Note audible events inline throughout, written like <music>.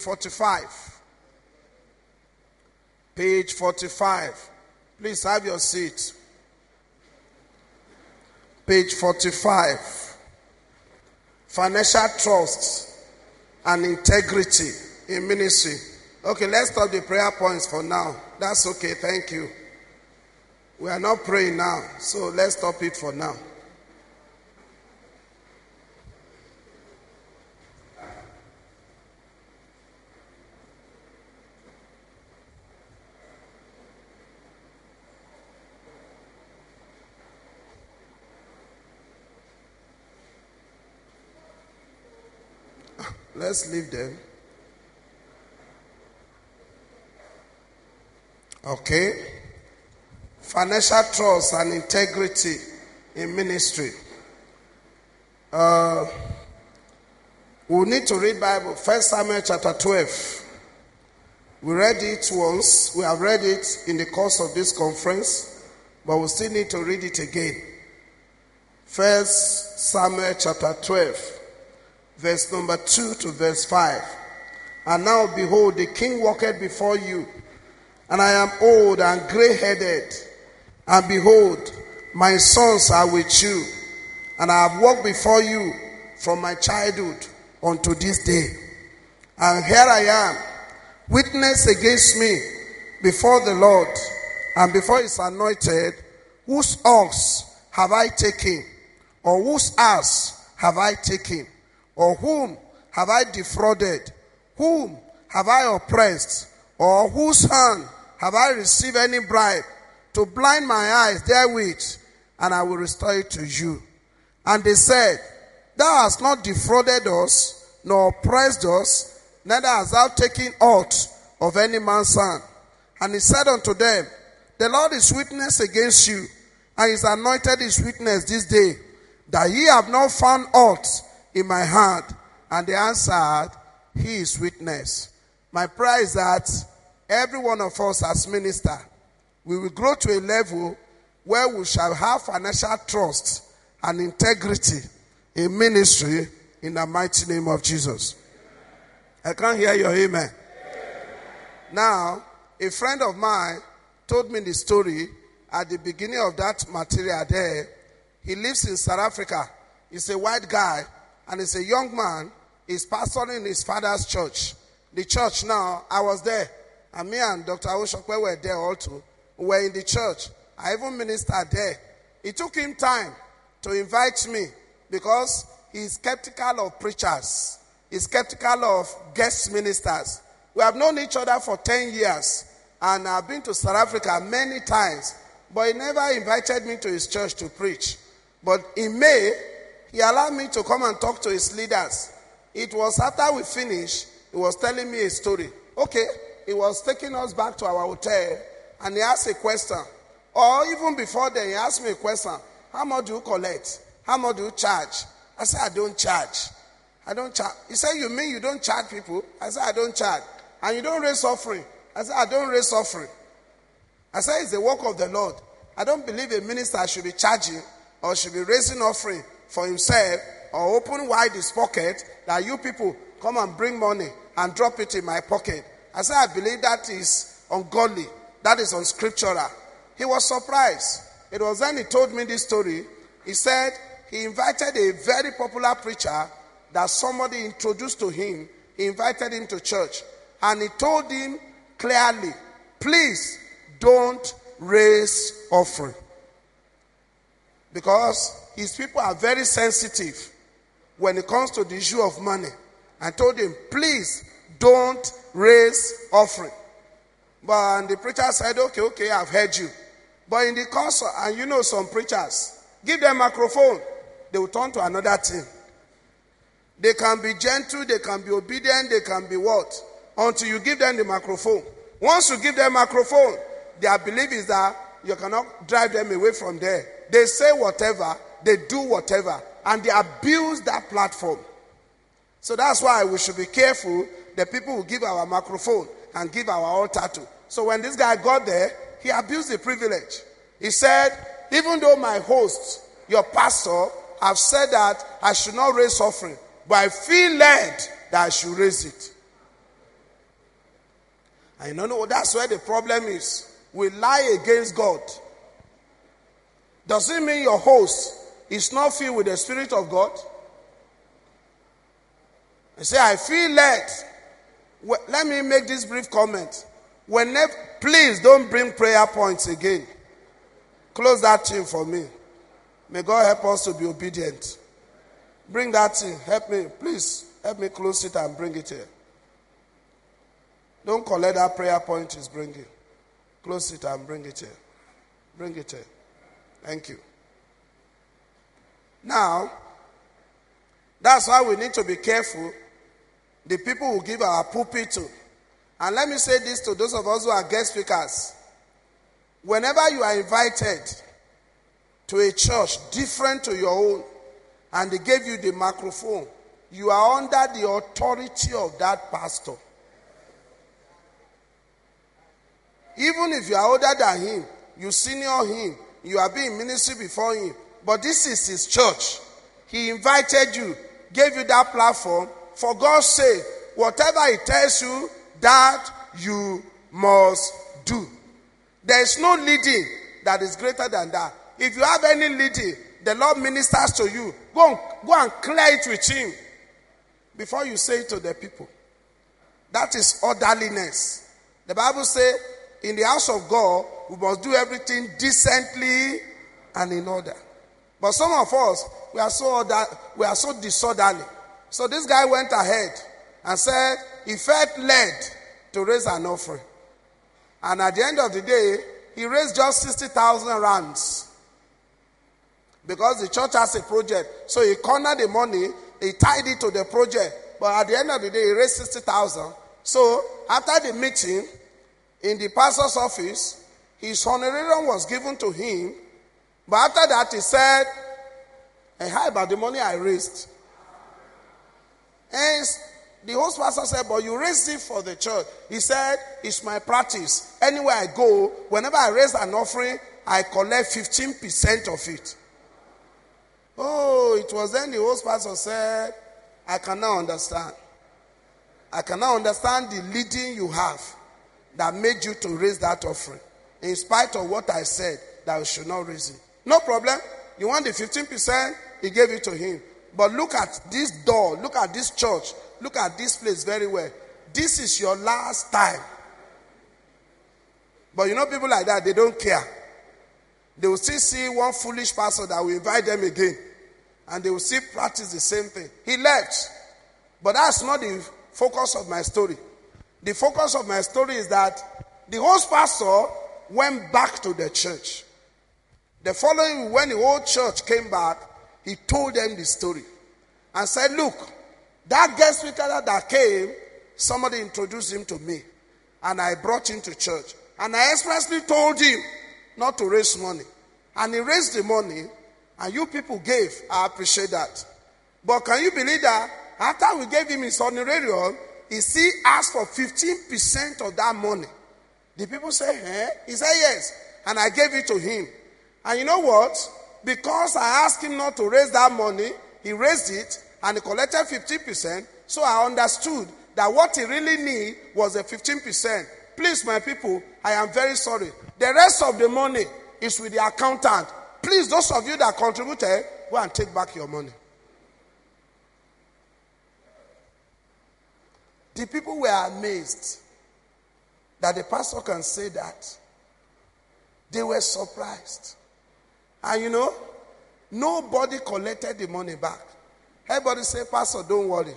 45. Page 45. Please have your seat. Page 45. Financial trust and integrity in ministry. Okay, let's stop the prayer points for now. That's okay. Thank you. We are not praying now, so let's stop it for now. Let's leave them. Okay. Financial trust and integrity in ministry. Uh, we need to read Bible. First Samuel chapter 12. We read it once. We have read it in the course of this conference, but we still need to read it again. First Samuel chapter 12 verse number 2 to verse 5. And now behold, the king walketh before you, and I am old and gray headed. And behold, my sons are with you, and I have walked before you from my childhood unto this day. And here I am, witness against me before the Lord and before his anointed, whose ox have I taken, or whose ass have I taken? Or whom have I defrauded? Whom have I oppressed? Or whose hand have I received any bribe to blind my eyes therewith? And I will restore it to you. And they said, Thou hast not defrauded us, nor oppressed us, neither hast thou taken aught of any man's son. And he said unto them, The Lord is witness against you, and his anointed is witness this day, that ye have not found aught in my hand? And they answered, He is witness. My prayer is that every one of us as minister, we will grow to a level where we shall have financial trust and integrity in ministry in the mighty name of Jesus. I can't hear your amen. Now, a friend of mine told me the story at the beginning of that material there. He lives in South Africa. He's a white guy and he's a young man. He's pastoring his father's church. The church now, I was there. And me and Dr. Oshokwe were there also. We were in the church. I even ministered there. It took him time to invite me because he's skeptical of preachers. He's skeptical of guest ministers. We have known each other for 10 years. And I've been to South Africa many times. But he never invited me to his church to preach. But in May, he allowed me to come and talk to his leaders. It was after we finished, he was telling me a story. Okay, he was taking us back to our hotel and he asked a question. Or even before then, he asked me a question How much do you collect? How much do you charge? I said, I don't charge. I don't charge. He said, You mean you don't charge people? I said, I don't charge. And you don't raise offering? I said, I don't raise offering. I said, It's the work of the Lord. I don't believe a minister should be charging or should be raising offering for himself or open wide his pocket that you people come and bring money and drop it in my pocket. I said, I believe that is ungodly. That is unscriptural. He was surprised. It was then he told me this story. He said he invited a very popular preacher that somebody introduced to him. He invited him to church. And he told him clearly, please don't raise offering. Because his people are very sensitive when it comes to the issue of money. I told him, please don't raise offering. But the preacher said, okay, okay, I've heard you. But in the course, and you know some preachers, give them a microphone, they will turn to another thing. They can be gentle, they can be obedient, they can be what? Until you give them the microphone. Once you give them a microphone, their belief is that you cannot drive them away from there. They say whatever, they do whatever, and they abuse that platform. So that's why we should be careful the people who give our microphone and give our altar to. So when this guy got there, he abused the privilege. He said, even though my host, your pastor, have said that I should not raise offering, but I feel led that I should raise it. I don't know that's where the problem is. We lie against God. Does it mean your host is not filled with the Spirit of God? I say, I feel led. Well, let me make this brief comment. Whenever, please don't bring prayer points again. Close that thing for me. May God help us to be obedient. Bring that thing. Help me. Please help me close it and bring it here. Don't collect that prayer point is bringing. Close it and bring it here. Bring it here. Thank you. Now, that's why we need to be careful the people who give our pulpit to. And let me say this to those of us who are guest speakers. Whenever you are invited to a church different to your own, and they gave you the microphone, you are under the authority of that pastor. Even if you are older than him, you senior him, you are being ministry before him, but this is his church. He invited you, gave you that platform. For God's sake, whatever he tells you, that you must do. There is no leading that is greater than that. If you have any leading, the Lord ministers to you. Go and, go and clear it with Him before you say it to the people. That is orderliness. The Bible says, in the house of God, we must do everything decently and in order. But some of us, we are so order, we are so disorderly. So this guy went ahead and said he felt led to raise an offering. And at the end of the day, he raised just 60,000 rands. Because the church has a project. So he cornered the money, he tied it to the project. But at the end of the day, he raised 60,000. So after the meeting in the pastor's office, his honorarium was given to him. But after that, he said, Hey, how about the money I raised? And the host pastor said, But you raised it for the church. He said, It's my practice. Anywhere I go, whenever I raise an offering, I collect 15% of it. Oh, it was then the host pastor said, I cannot understand. I cannot understand the leading you have that made you to raise that offering. In spite of what I said, that you should not raise it. No problem. You want the 15%? He gave it to him. But look at this door. Look at this church. Look at this place very well. This is your last time. But you know, people like that, they don't care. They will still see one foolish pastor that will invite them again and they will still practice the same thing. He left. But that's not the focus of my story. The focus of my story is that the host pastor went back to the church. The following, when the whole church came back, he told them the story and said, Look, that guest speaker that came, somebody introduced him to me, and I brought him to church. And I expressly told him not to raise money. And he raised the money, and you people gave. I appreciate that. But can you believe that after we gave him his honorarium, he still asked for 15% of that money? The people say, eh? He said, yes. And I gave it to him. And you know what? Because I asked him not to raise that money, he raised it and he collected 15%. So I understood that what he really needed was a 15%. Please, my people, I am very sorry. The rest of the money is with the accountant. Please, those of you that contributed, go and take back your money. The people were amazed that the pastor can say that. They were surprised. And you know, nobody collected the money back. Everybody said, Pastor, don't worry.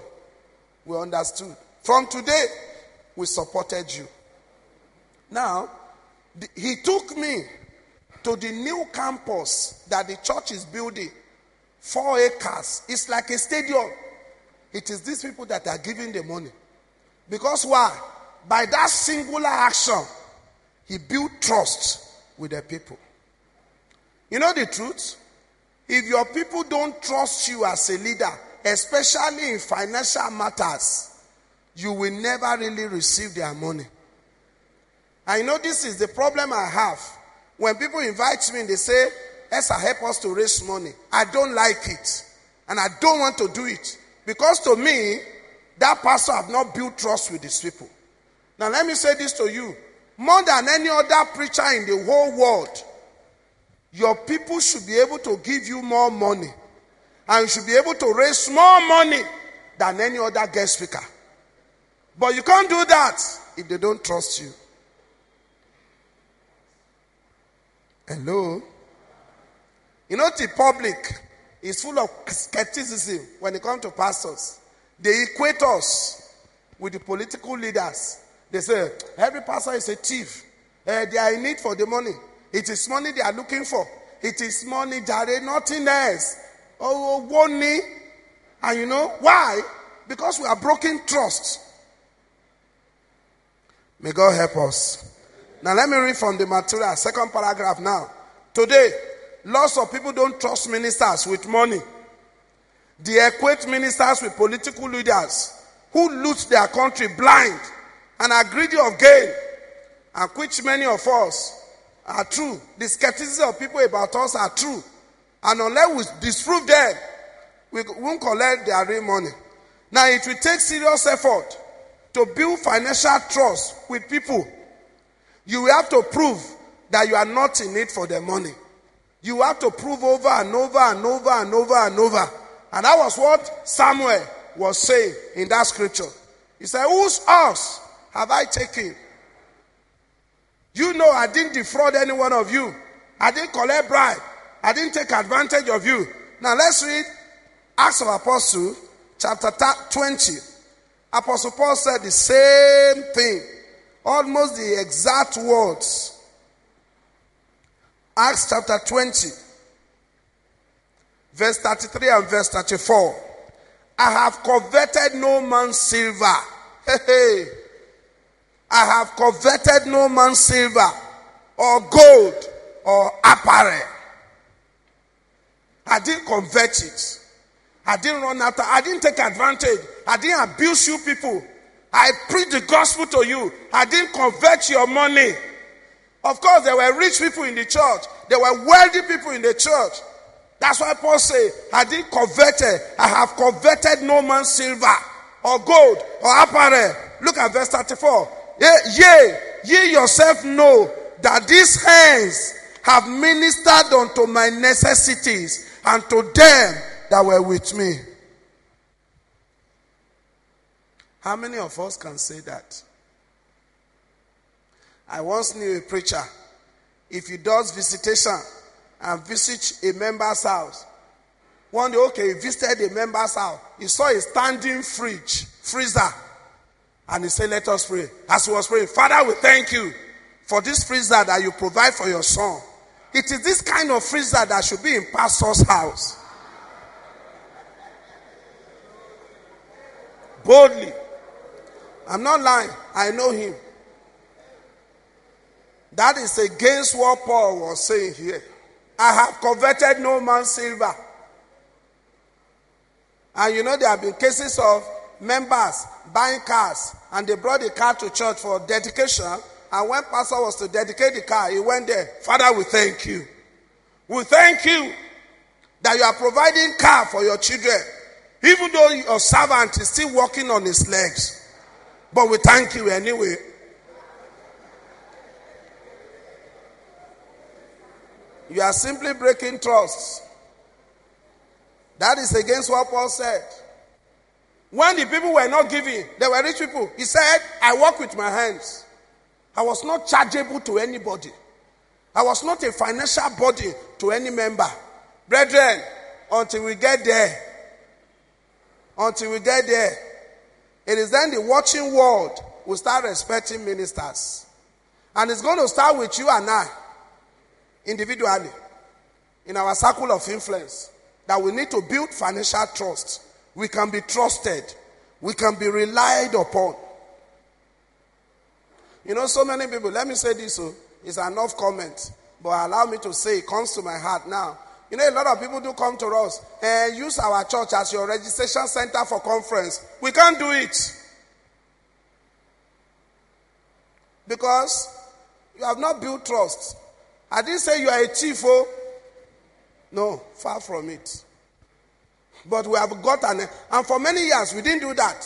We understood. From today, we supported you. Now, he took me to the new campus that the church is building. Four acres. It's like a stadium. It is these people that are giving the money. Because why? By that singular action, he built trust with the people. You know the truth? If your people don't trust you as a leader, especially in financial matters, you will never really receive their money. I know this is the problem I have. When people invite me and they say, Esther, help us to raise money. I don't like it. And I don't want to do it. Because to me, that pastor have not built trust with his people. Now, let me say this to you more than any other preacher in the whole world, your people should be able to give you more money and you should be able to raise more money than any other guest speaker. But you can't do that if they don't trust you. Hello? You know, the public is full of skepticism when it comes to pastors. They equate us with the political leaders. They say, every pastor is a thief. Uh, they are in need for the money. It is money they are looking for. It is money, jare, nothing else. Oh, money. And you know why? Because we are broken trust. May God help us. Now let me read from the material, second paragraph now. Today, lots of people don't trust ministers with money. They equate ministers with political leaders who loot their country blind and are greedy of gain, and which many of us are true. The skepticism of people about us are true. And unless we disprove them, we won't collect their real money. Now, it will take serious effort to build financial trust with people. You will have to prove that you are not in it for the money. You have to prove over and over and over and over and over. And that was what Samuel was saying in that scripture. He said, Whose house have I taken? You know, I didn't defraud any one of you. I didn't collect bribe. I didn't take advantage of you. Now let's read Acts of Apostle, chapter 20. Apostle Paul said the same thing, almost the exact words. Acts chapter 20, verse 33 and verse 34. I have coveted no man's silver. Hey, hey. I have coveted no man's silver or gold or apparel. I didn't convert it. I didn't run after. I didn't take advantage. I didn't abuse you people. I preached the gospel to you. I didn't convert your money. Of course, there were rich people in the church. There were wealthy people in the church. That's why Paul said, I didn't convert it. I have converted no man's silver or gold or apparel. Look at verse 34. Yea, ye yourself know that these hands have ministered unto my necessities and to them that were with me. How many of us can say that? I once knew a preacher. If he does visitation and visit a member's house, one day, okay, he visited a member's house. He saw a standing fridge, freezer and he said, Let us pray. As he was praying, Father, we thank you for this freezer that you provide for your son. It is this kind of freezer that should be in pastor's house. Boldly. I'm not lying. I know him. That is against what Paul was saying here. I have coveted no man's silver. And you know, there have been cases of members buying cars and they brought the car to church for dedication. And when pastor was to dedicate the car, he went there. Father, we thank you. We thank you that you are providing car for your children, even though your servant is still walking on his legs. But we thank you anyway. You are simply breaking trust. That is against what Paul said. When the people were not giving, they were rich people. He said, I work with my hands. I was not chargeable to anybody. I was not a financial body to any member. Brethren, until we get there, until we get there, it is then the watching world will start respecting ministers. And it's going to start with you and I, individually, in our circle of influence, that we need to build financial trust. We can be trusted. We can be relied upon. You know, so many people, let me say this, so oh, it's enough comment, but allow me to say it comes to my heart now. You know, a lot of people do come to us and use our church as your registration center for conference. We can't do it. Because you have not built trust. I didn't say you are a chief, oh. No, far from it. But we have gotten, and for many years we didn't do that.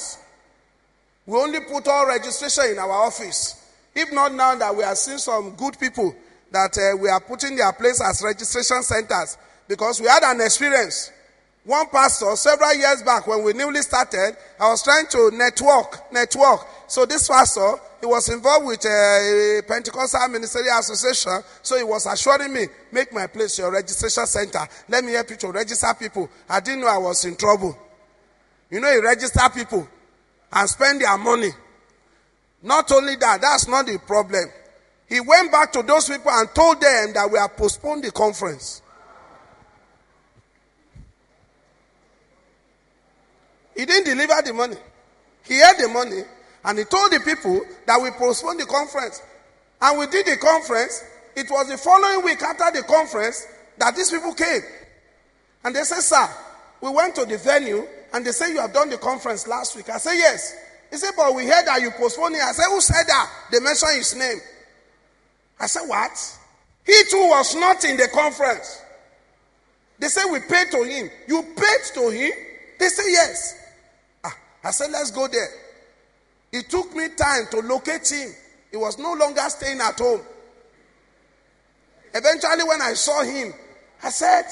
We only put all registration in our office. If not now that we are seeing some good people that uh, we are putting their place as registration centers because we had an experience. One pastor, several years back when we newly started, I was trying to network, network. So this pastor, he was involved with uh, a Pentecostal Ministerial Association. So he was assuring me, make my place your registration center. Let me help you to register people. I didn't know I was in trouble. You know, he register people and spend their money. Not only that, that's not the problem. He went back to those people and told them that we have postponed the conference. He didn't deliver the money. He had the money and he told the people that we postponed the conference. And we did the conference. It was the following week after the conference that these people came. And they said, Sir, we went to the venue and they said, You have done the conference last week. I said, Yes. He said, But we heard that you postponed it. I said, Who said that? They mentioned his name. I said, What? He too was not in the conference. They said, We paid to him. You paid to him? They said, Yes. Ah, I said, let's go there. It took me time to locate him. He was no longer staying at home. Eventually, when I saw him, I said,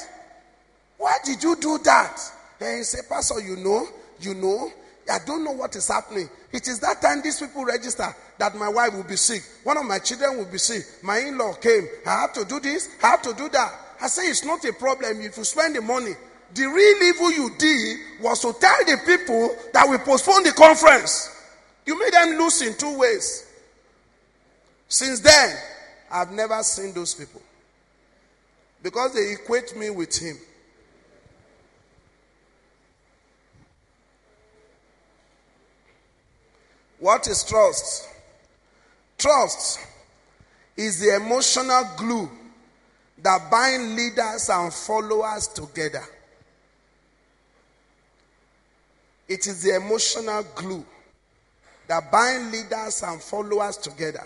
Why did you do that? And he said, Pastor, you know, you know, I don't know what is happening. It is that time these people register that my wife will be sick. One of my children will be sick. My in law came. I have to do this, I have to do that. I say, It's not a problem if you spend the money. The real evil you did was to tell the people that we postpone the conference. You made them lose in two ways. Since then, I've never seen those people because they equate me with him. What is trust? Trust is the emotional glue that binds leaders and followers together. It is the emotional glue that bind leaders and followers together.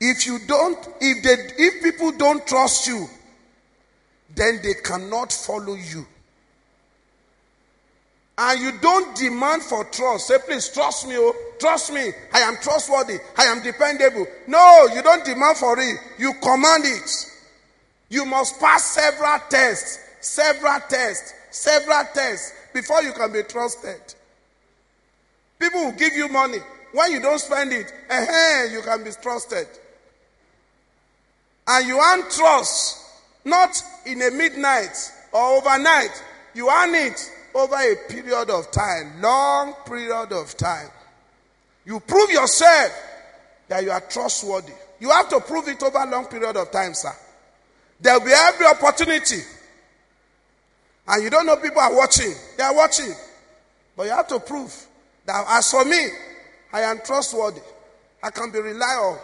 If you don't, if they, if people don't trust you, then they cannot follow you. And you don't demand for trust. Say, please trust me, oh, trust me. I am trustworthy. I am dependable. No, you don't demand for it. You command it. You must pass several tests, several tests, several tests before you can be trusted. People will give you money. When you don't spend it, eh, you can be trusted. And you earn trust, not in a midnight or overnight. You earn it over a period of time, long period of time. You prove yourself that you are trustworthy. You have to prove it over a long period of time, sir. There will be every opportunity and you don't know people are watching. They are watching. But you have to prove that as for me, I am trustworthy. I can be reliable.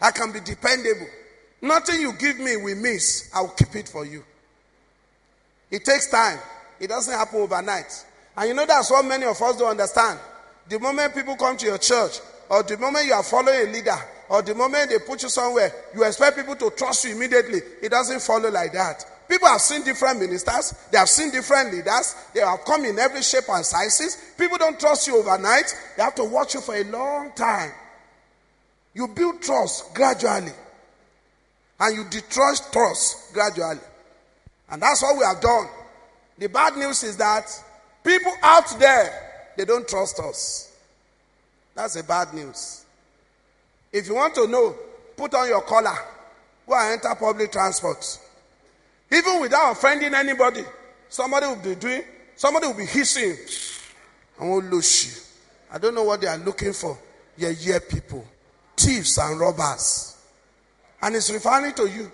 I can be dependable. Nothing you give me will miss. I will keep it for you. It takes time. It doesn't happen overnight. And you know that's what many of us don't understand. The moment people come to your church, or the moment you are following a leader, or the moment they put you somewhere, you expect people to trust you immediately. It doesn't follow like that. People have seen different ministers, they have seen different leaders, they have come in every shape and sizes. People don't trust you overnight, they have to watch you for a long time. You build trust gradually, and you destroy trust gradually. And that's what we have done. The bad news is that people out there, they don't trust us. That's the bad news. If you want to know, put on your collar, go and enter public transport. Even without offending anybody, somebody will be doing, somebody will be hissing. I won't lose you. I don't know what they are looking for. Yeah, yeah, people, thieves and robbers. And it's referring to you.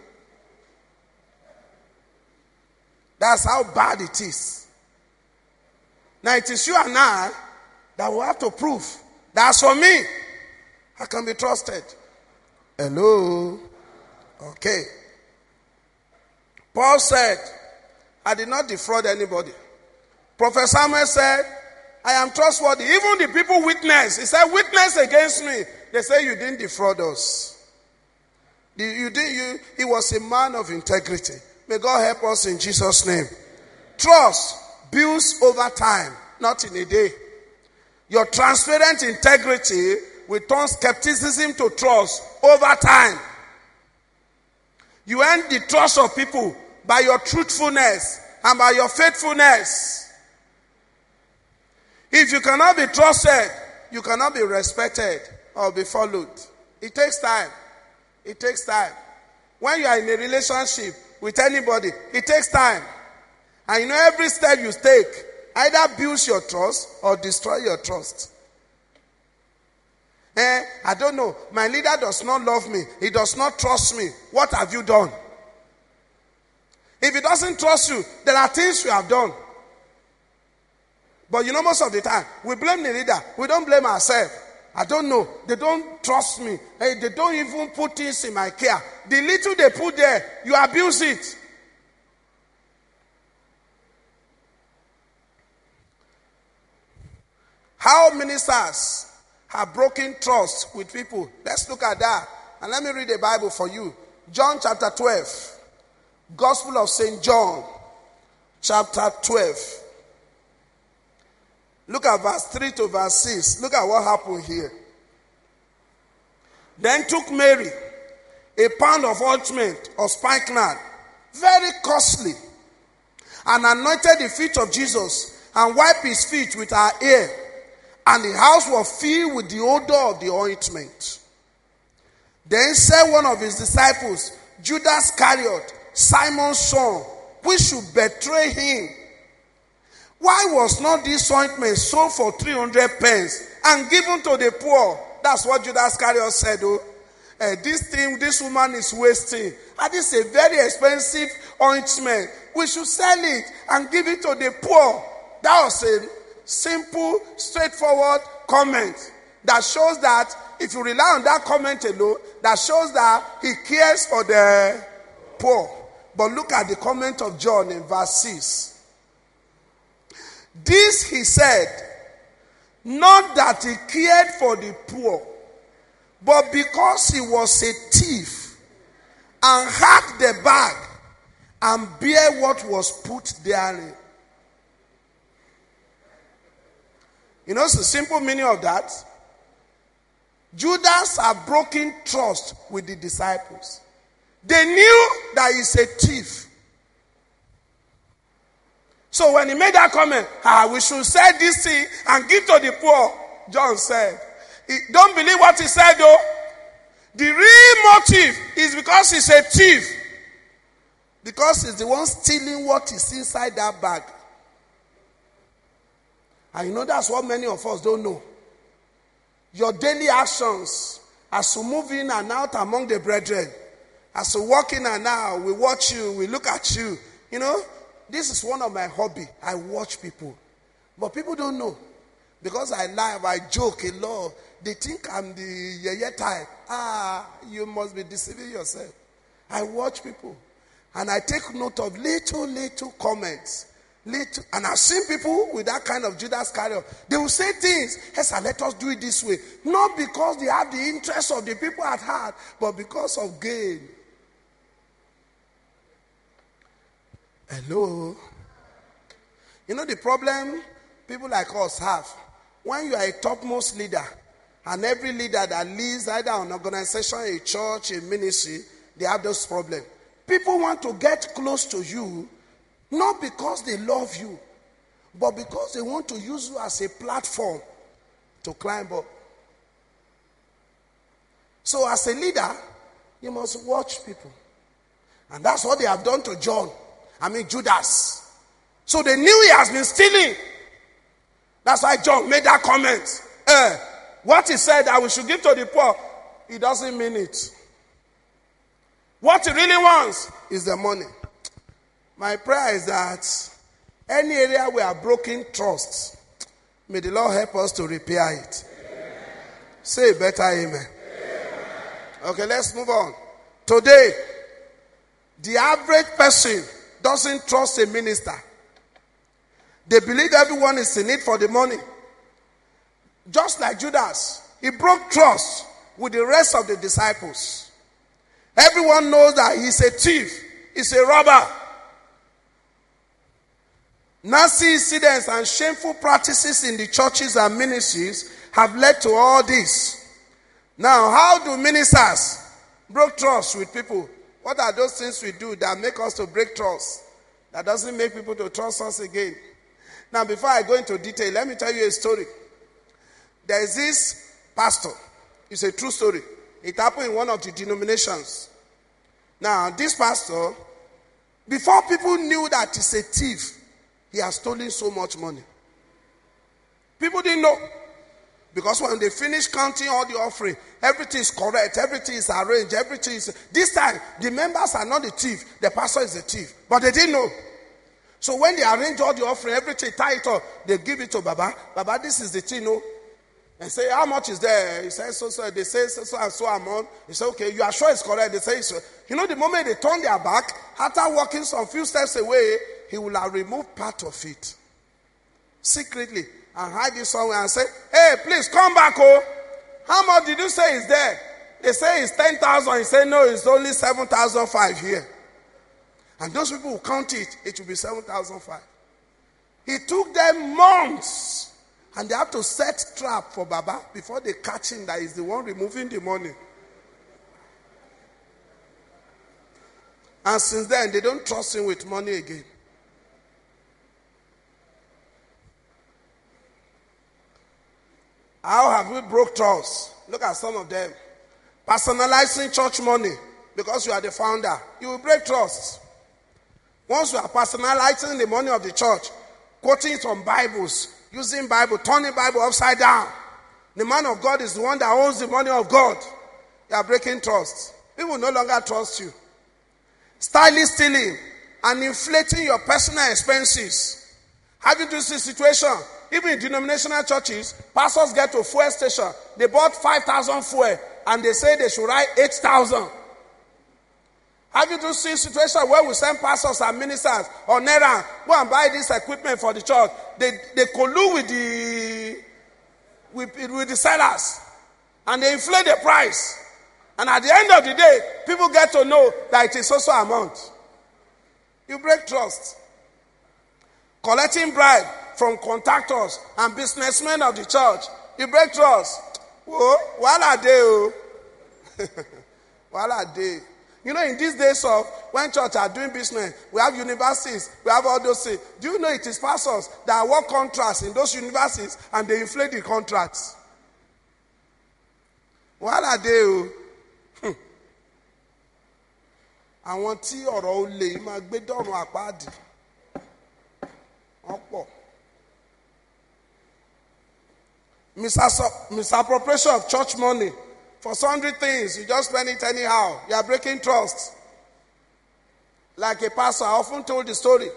That's how bad it is. Now it is you and I that will have to prove that's for me. I can be trusted. Hello. Okay. Paul said, I did not defraud anybody. Prophet Samuel said, I am trustworthy. Even the people witness. He said, witness against me. They say you didn't defraud us. You did, you, he was a man of integrity. May God help us in Jesus' name. Trust builds over time, not in a day. Your transparent integrity will turn skepticism to trust over time. You earn the trust of people by your truthfulness and by your faithfulness. If you cannot be trusted, you cannot be respected or be followed. It takes time. It takes time. When you are in a relationship with anybody, it takes time. And you know, every step you take either builds your trust or destroys your trust. Eh, I don't know. My leader does not love me. He does not trust me. What have you done? If he doesn't trust you, there are things you have done. But you know, most of the time, we blame the leader. We don't blame ourselves. I don't know. They don't trust me. Hey, they don't even put things in my care. The little they put there, you abuse it. How ministers have broken trust with people. Let's look at that. And let me read the Bible for you. John chapter 12. Gospel of St. John, chapter 12. Look at verse 3 to verse 6. Look at what happened here. Then took Mary a pound of ointment of spikenard, very costly, and anointed the feet of Jesus and wiped his feet with her hair. And the house was filled with the odor of the ointment. Then said one of his disciples, Judas Iscariot, Simon's son, we should betray him. Why was not this ointment sold for 300 pence and given to the poor? That's what Judas Iscariot said, oh. Uh, this thing, this woman is wasting. And this is a very expensive ointment. We should sell it and give it to the poor. That was a simple, straightforward comment that shows that if you rely on that comment alone, that shows that he cares for the poor. But look at the comment of John in verse 6. This he said, not that he cared for the poor, but because he was a thief and hacked the bag and bear what was put therein. You know, it's the simple meaning of that. Judas had broken trust with the disciples. They knew that he's a thief. So when he made that comment, ah, we should sell this thing and give to the poor, John said. He, don't believe what he said though. The real motive is because he's a thief. Because he's the one stealing what is inside that bag. And you know that's what many of us don't know. Your daily actions as you move in and out among the brethren as we walk in and now, we watch you, we look at you. You know, this is one of my hobby. I watch people. But people don't know. Because I laugh, I joke a lot. They think I'm the yeah type. Ah, you must be deceiving yourself. I watch people. And I take note of little, little comments. Little, and I've seen people with that kind of Judas Iscariot. They will say things, yes, sir, let us do it this way. Not because they have the interest of the people at heart, but because of gain. Hello? You know the problem people like us have? When you are a topmost leader, and every leader that leads either an organization, a church, a ministry, they have those problems. People want to get close to you not because they love you, but because they want to use you as a platform to climb up. So, as a leader, you must watch people. And that's what they have done to John. I mean, Judas. So they knew he has been stealing. That's why John made that comment. Eh, what he said that we should give to the poor, he doesn't mean it. What he really wants is the money. My prayer is that any area we are broken trust, may the Lord help us to repair it. Amen. Say better amen. amen. Okay, let's move on. Today, the average person doesn't trust a minister. They believe everyone is in it for the money. Just like Judas, he broke trust with the rest of the disciples. Everyone knows that he's a thief, he's a robber. Nasty incidents and shameful practices in the churches and ministries have led to all this. Now, how do ministers break trust with people? What are those things we do that make us to break trust? That doesn't make people to trust us again. Now, before I go into detail, let me tell you a story. There is this pastor. It's a true story. It happened in one of the denominations. Now, this pastor, before people knew that he's a thief, he has stolen so much money. People didn't know. Because when they finish counting all the offering, everything is correct, everything is arranged, everything is. This time, the members are not the thief, the pastor is the thief. But they didn't know. So when they arrange all the offering, everything, tie up, they give it to Baba. Baba, this is the thing, no? And say, how much is there? He says, so, so. They say, so, so, and so amount. He said, okay, you are sure it's correct? They say, so. You know, the moment they turn their back, after walking some few steps away, he will have removed part of it. Secretly. And hide it somewhere and say, hey, please come back, oh. How much did you say is there? They say it's 10,000. He said, no, it's only 7,005 here. And those people who count it, it will be 7,005. He took them months. And they have to set trap for Baba before they catch him that is the one removing the money. And since then, they don't trust him with money again. How have we broke trust? Look at some of them. Personalizing church money because you are the founder. You will break trust. Once you are personalizing the money of the church, quoting from Bibles, using Bible, turning Bible upside down. The man of God is the one that owns the money of God. You are breaking trust. People no longer trust you. Styling stealing and inflating your personal expenses. Have you this situation? Even in denominational churches, pastors get to fuel station. They bought 5,000 fuel and they say they should write 8,000. Have you seen situation where we send pastors and ministers on errand go and buy this equipment for the church? They they collude with the with, with the sellers and they inflate the price. And at the end of the day, people get to know that it is also amount. You break trust. Collecting bribe from contractors and businessmen of the church. You break trust. Whoa, while are they? <laughs> while are they? You know, in these days of when church are doing business, we have universities, we have all those things. Do you know it is pastors that work contracts in those universities and they inflate the contracts? They? Oh? Hmm. Àwọn tí ọ̀rọ̀ olè máa gbé dọ̀rùn àpáàdì. Wọ́n pọ̀. Misappropriation of church money. For sundry things, you just spend it anyhow. You are breaking trust. Like a pastor, I often told the story.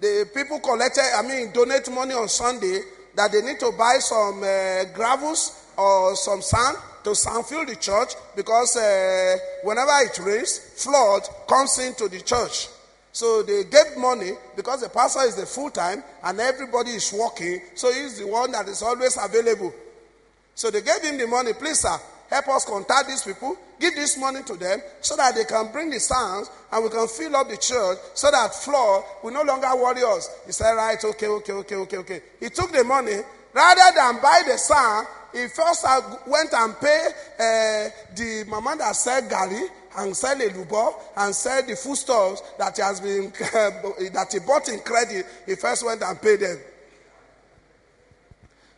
The people collected, I mean, donate money on Sunday that they need to buy some uh, gravels or some sand to sand fill the church because uh, whenever it rains, flood comes into the church. So they gave money because the pastor is the full time and everybody is working, so he's the one that is always available. So they gave him the money. Please, sir, help us contact these people. Give this money to them so that they can bring the sounds and we can fill up the church so that floor will no longer worry us. He said, right, okay, okay, okay, okay, okay. He took the money. Rather than buy the sound, he first went and paid uh, the mama that said garri and sell a lubo and sell the foodstuffs that he has been <laughs> that he bought in credit. He first went and paid them.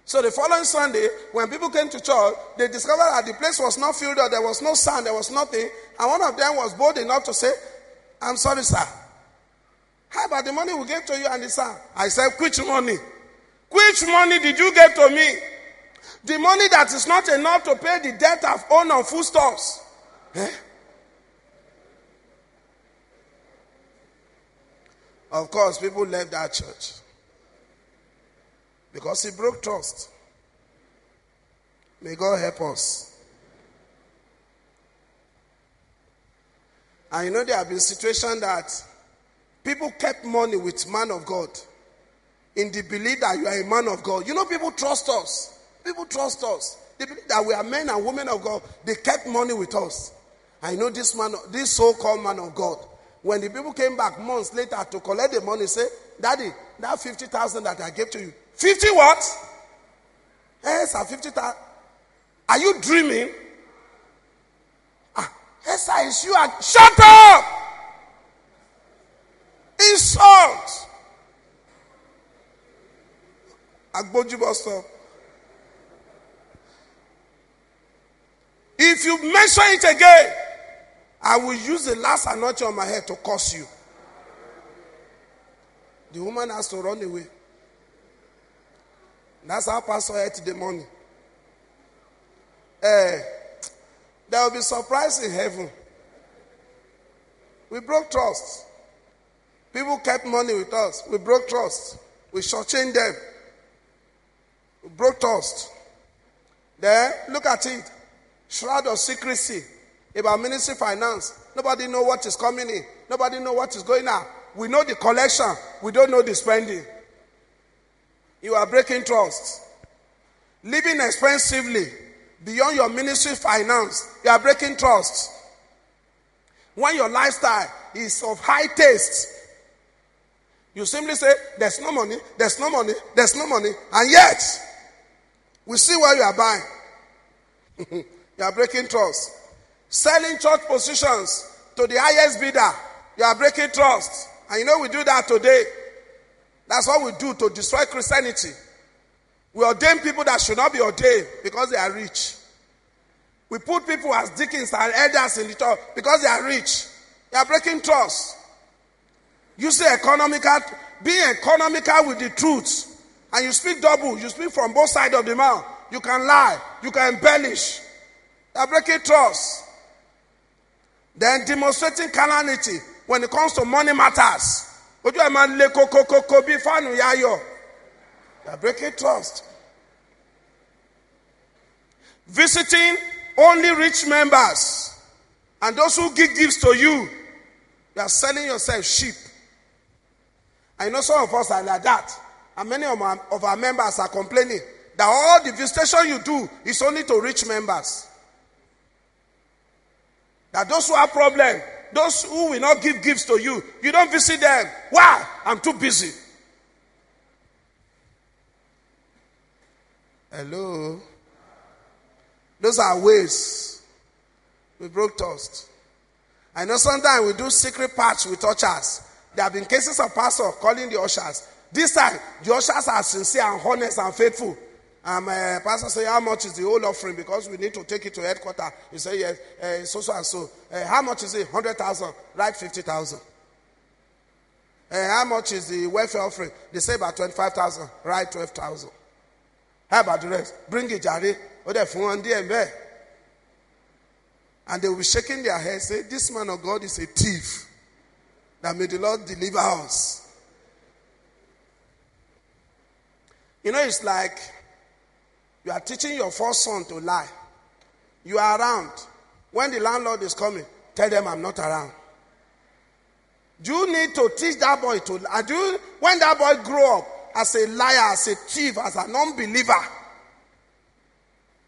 So the following Sunday, when people came to church, they discovered that the place was not filled up, there was no sound, there was nothing. And one of them was bold enough to say, I'm sorry, sir. How about the money we gave to you and the son? I said, Which money? Which money did you give to me? The money that is not enough to pay the debt I've owned on foodstuffs. Eh? Of course, people left that church. Because he broke trust. May God help us. And you know, there have been situations that people kept money with man of God in the belief that you are a man of God. You know, people trust us. People trust us. They believe that we are men and women of God. They kept money with us. I know this man, this so-called man of God. When the people came back months later to collect the money, say, Daddy, that 50,000 that I gave to you. 50 what? Yes, sir, 50,000. Are you dreaming? Ah, sir, it's you. Shut up! Insult! Agboju bus stop. If you mention it again, I will use the last anointing on my head to curse you. The woman has to run away. That's how Pastor ate the money. Eh, there will be surprise in heaven. We broke trust. People kept money with us. We broke trust. We shortchanged them. We broke trust. Then look at it. Shroud of secrecy about ministry finance. Nobody know what is coming in. Nobody know what is going out. We know the collection. We don't know the spending. You are breaking trust. Living expensively beyond your ministry finance. You are breaking trust. When your lifestyle is of high taste, you simply say, There's no money, there's no money, there's no money, and yet we see what you are buying. <laughs> you are breaking trust. Selling church positions to the highest bidder, you are breaking trust. And you know, we do that today. That's what we do to destroy Christianity. We ordain people that should not be ordained because they are rich. We put people as deacons and elders in the church because they are rich. They are breaking trust. You say economical, be economical with the truth. And you speak double. You speak from both sides of the mouth. You can lie. You can embellish. They are breaking trust. Then demonstrating calamity when it comes to money matters. Ojú ẹ̀ máa ń lé kókókókó bí fáànù yáyọ̀. You are breaking trust. Visiting only rich members and those who give gifts to you. You are selling yourself cheap. I know some of us are like that. And many of our, of our members are complaining that all the visitation you do is only to rich members. That those who have problem, those who will not give gifts to you, you don't visit them. Why? I'm too busy. Hello. Those are ways we broke trust. I know sometimes we do secret parts with ushers. There have been cases of pastors calling the ushers. This time, the ushers are sincere and honest and faithful. Um, uh, pastor say, how much is the whole offering? Because we need to take it to headquarters. He say, yes, uh, so, so and so. Uh, how much is it? 100,000. Write 50,000. Uh, how much is the welfare offering? They say about 25,000. Write 12,000. How about the rest? Bring it, Jari. And they will be shaking their heads, say, This man of God is a thief. That may the Lord deliver us. You know, it's like you are teaching your first son to lie. You are around. When the landlord is coming, tell them I'm not around. Do you need to teach that boy to lie? Do you, when that boy grow up as a liar, as a thief, as an unbeliever,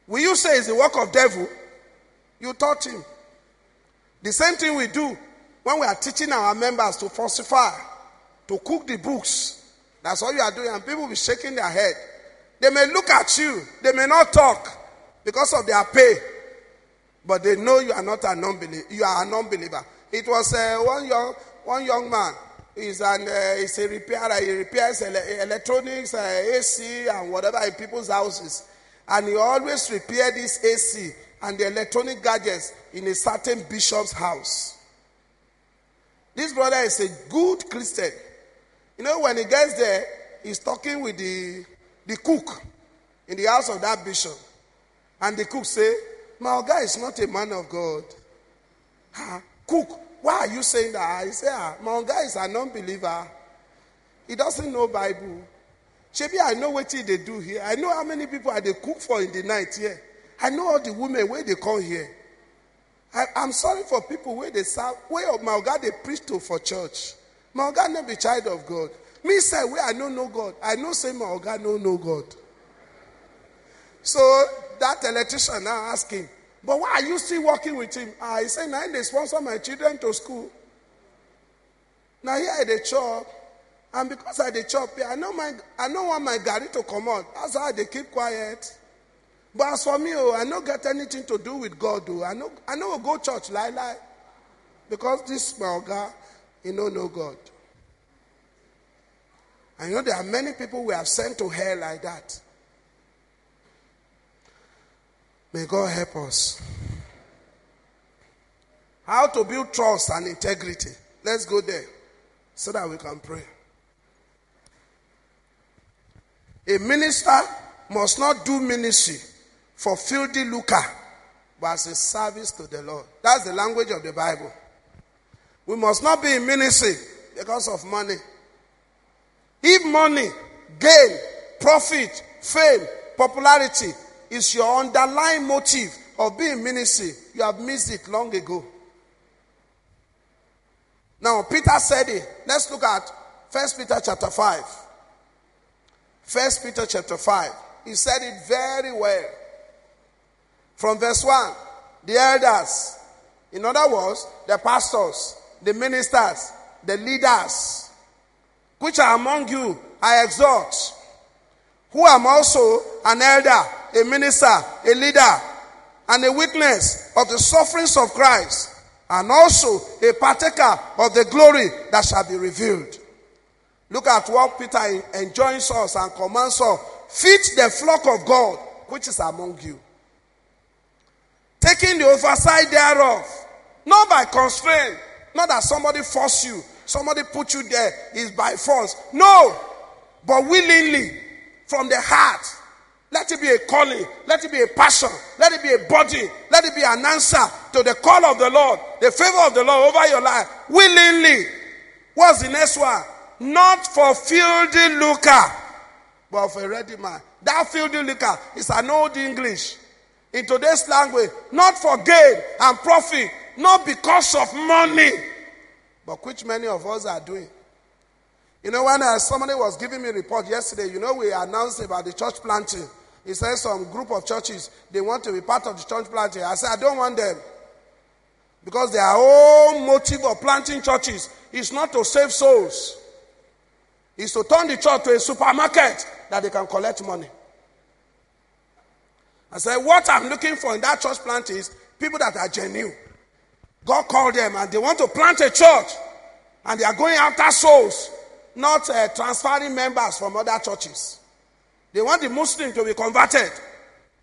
will you say it's the work of devil? You taught him. The same thing we do when we are teaching our members to falsify, to cook the books. That's all you are doing, and people will be shaking their head. They may look at you, they may not talk because of their pay, but they know you are not a non-believer. You are a non-believer. It was uh, one young one young man. He's an uh, he's a repairer. He repairs ele- electronics, uh, AC, and whatever in people's houses. And he always repair this AC and the electronic gadgets in a certain bishop's house. This brother is a good Christian. You know, when he gets there, he's talking with the, the cook in the house of that bishop. And the cook say, my guy is not a man of God. Ah, cook, why are you saying that? He say, ah, my guy is a non-believer. He doesn't know Bible. Maybe I know what they do here. I know how many people are they cook for in the night here. I know all the women where they come here. I, am sorry for people where they serve, where my God they preach to for church. My God not be child of God. Me say where I know no God. I know say my God know no God. So that electrician now asking, but why are you still working with him? Ah, he said, now they sponsor my children to school. Now here at the church, And because I dey chop here, I know my I don't want my garri to come out. That's why they keep quiet. But as for me, oh, I don't get anything to do with God. Oh. I know I know go church, lie lie. Because this my guy, he know no God. I know there are many people we have sent to hell like that. May God help us. How to build trust and integrity. Let's go there so that we can pray. A minister must not do ministry for filthy lucre, but as a service to the Lord. That's the language of the Bible. We must not be in ministry because of money. If money, gain, profit, fame, popularity is your underlying motive of being ministry, you have missed it long ago. Now, Peter said it. Let's look at First Peter chapter 5. First Peter chapter 5. He said it very well. From verse 1, the elders, in other words, the pastors, the ministers, the leaders, which are among you, I exhort, who am also an elder, a minister, a leader, and a witness of the sufferings of Christ, and also a partaker of the glory that shall be revealed. Look at what Peter enjoins us and commands us. Feed the flock of God, which is among you. Taking the oversight thereof, not by constraint, not that somebody force you, somebody put you there is by force. No, but willingly, from the heart. Let it be a calling. Let it be a passion. Let it be a body. Let it be an answer to the call of the Lord, the favor of the Lord over your life. Willingly. What's the next one? Not for filthy lucre, but for a ready man. That filthy lucre is an old English. In today's language, not for gain and profit, not because of money, but which many of us are doing. You know, when uh, somebody was giving me a report yesterday, you know, we announced about the church planting. He said some group of churches, they want to be part of the church planting. I said, I don't want them. Because their whole motive of planting churches is not to save souls. It's to turn the church to a supermarket that they can collect money. I said, what I'm looking for in that church plant is people that are genuine. God called them and they want to plant a church and they are going after souls not uh, transferring members from other churches. They want the Muslim to be converted,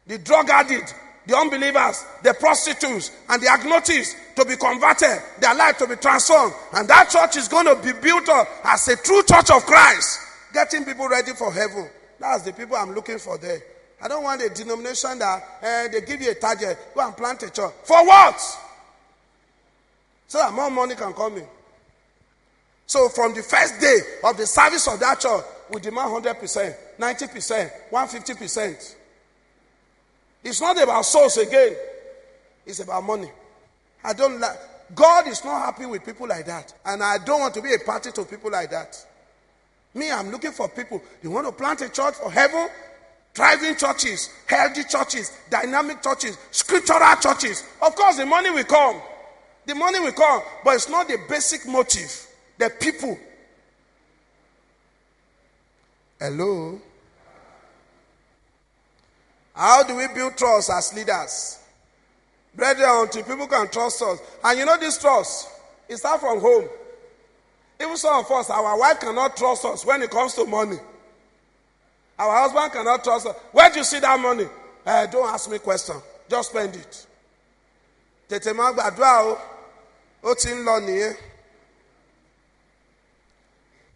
the drug addict, the unbelievers, the prostitutes, and the agnostics to be converted, their life to be transformed. And that church is going to be built up as a true church of Christ, getting people ready for heaven. That's the people I'm looking for there. I don't want a denomination that uh, they give you a target, go and plant a church. For what? So that more money can come in. So from the first day of the service of that church, we demand 100%, 90%, 150%. It's not about souls again. It's about money. I don't like, God is not happy with people like that. And I don't want to be a party to people like that. Me, I'm looking for people. They want to plant a church for heaven, thriving churches, healthy churches, dynamic churches, scriptural churches. Of course, the money will come. The money will come, but it's not the basic motive the people. Hello? How do we build trust as leaders? Brethren, until people can trust us. And you know this trust, it starts from home. Even some of us, our wife cannot trust us when it comes to money. Our husband cannot trust us. Where do you see that money? Uh, don't ask me question. Just spend it. Tètè. Ó ti ń lọ nìyẹn.